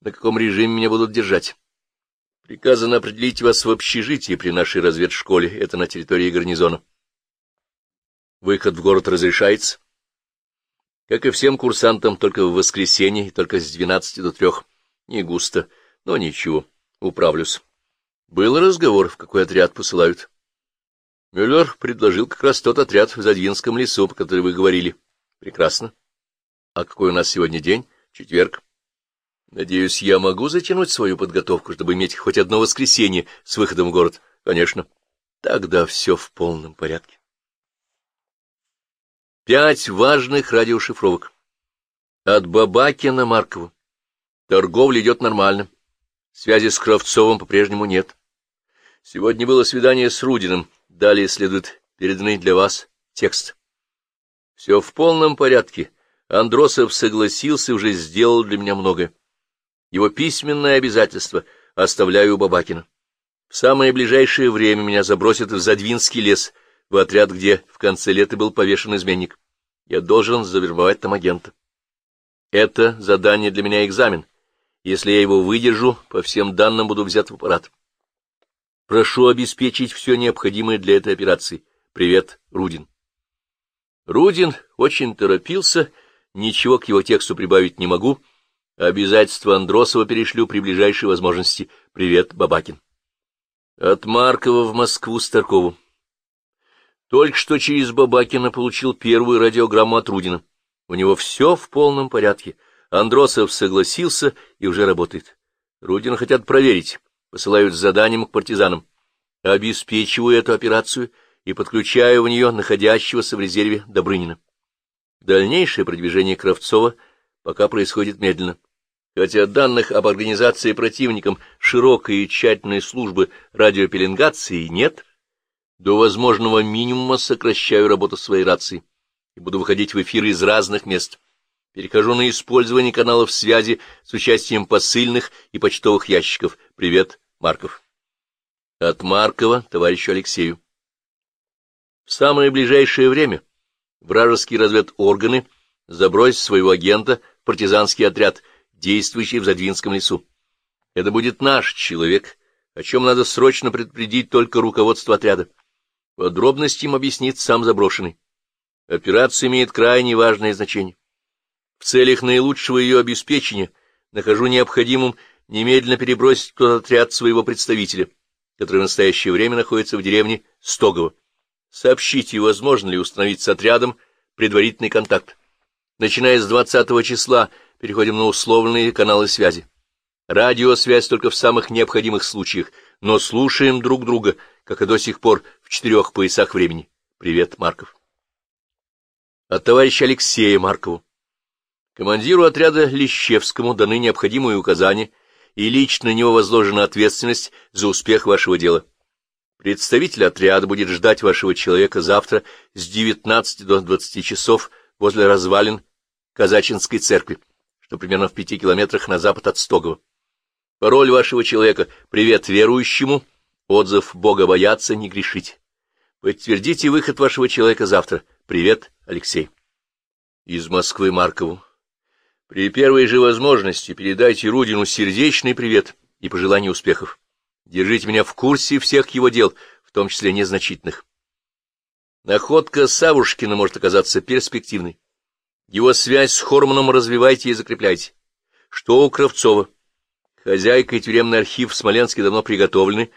на каком режиме меня будут держать. Приказано определить вас в общежитии при нашей разведшколе, это на территории гарнизона. Выход в город разрешается. Как и всем курсантам, только в воскресенье, только с двенадцати до трех. Не густо, но ничего, управлюсь. Был разговор, в какой отряд посылают. Мюллер предложил как раз тот отряд в Задвинском лесу, по который вы говорили. Прекрасно. А какой у нас сегодня день? Четверг. Надеюсь, я могу затянуть свою подготовку, чтобы иметь хоть одно воскресенье с выходом в город? Конечно. Тогда все в полном порядке. Пять важных радиошифровок. От Бабакина Маркову. Торговля идет нормально. Связи с Кравцовым по-прежнему нет. Сегодня было свидание с Рудиным. Далее следует переданный для вас текст. Все в полном порядке. Андросов согласился и уже сделал для меня многое. Его письменное обязательство оставляю у Бабакина. В самое ближайшее время меня забросят в Задвинский лес, в отряд, где в конце лета был повешен изменник. Я должен завербовать там агента. Это задание для меня экзамен. Если я его выдержу, по всем данным буду взят в аппарат. Прошу обеспечить все необходимое для этой операции. Привет, Рудин. Рудин очень торопился, ничего к его тексту прибавить не могу, Обязательства Андросова перешлю при ближайшей возможности. Привет, Бабакин. От Маркова в Москву Старкову. Только что через Бабакина получил первую радиограмму от Рудина. У него все в полном порядке. Андросов согласился и уже работает. Рудина хотят проверить. Посылают с заданием к партизанам. Обеспечиваю эту операцию и подключаю в нее находящегося в резерве Добрынина. Дальнейшее продвижение Кравцова пока происходит медленно. Хотя данных об организации противником широкой и тщательной службы радиопеленгации нет, до возможного минимума сокращаю работу своей рации и буду выходить в эфир из разных мест. Перехожу на использование каналов связи с участием посыльных и почтовых ящиков. Привет, Марков. От Маркова товарищу Алексею. В самое ближайшее время вражеские разведорганы забросят своего агента партизанский отряд — действующий в Задвинском лесу. Это будет наш человек, о чем надо срочно предупредить только руководство отряда. Подробности им объяснит сам заброшенный. Операция имеет крайне важное значение. В целях наилучшего ее обеспечения нахожу необходимым немедленно перебросить тот отряд своего представителя, который в настоящее время находится в деревне Стогово. Сообщите, возможно ли установить с отрядом предварительный контакт. Начиная с 20 числа переходим на условленные каналы связи. Радиосвязь только в самых необходимых случаях, но слушаем друг друга, как и до сих пор, в четырех поясах времени. Привет, Марков. От товарища Алексея Маркову. Командиру отряда Лещевскому даны необходимые указания, и лично на него возложена ответственность за успех вашего дела. Представитель отряда будет ждать вашего человека завтра с 19 до 20 часов возле развалин Казачинской церкви что примерно в пяти километрах на запад от Стогова. Пароль вашего человека — «Привет верующему», отзыв «Бога бояться, не грешить». Подтвердите выход вашего человека завтра. Привет, Алексей. Из Москвы Маркову. При первой же возможности передайте Рудину сердечный привет и пожелание успехов. Держите меня в курсе всех его дел, в том числе незначительных. Находка Савушкина может оказаться перспективной. Его связь с Хорманом развивайте и закрепляйте. Что у Кравцова? Хозяйка и тюремный архив в Смоленске давно приготовлены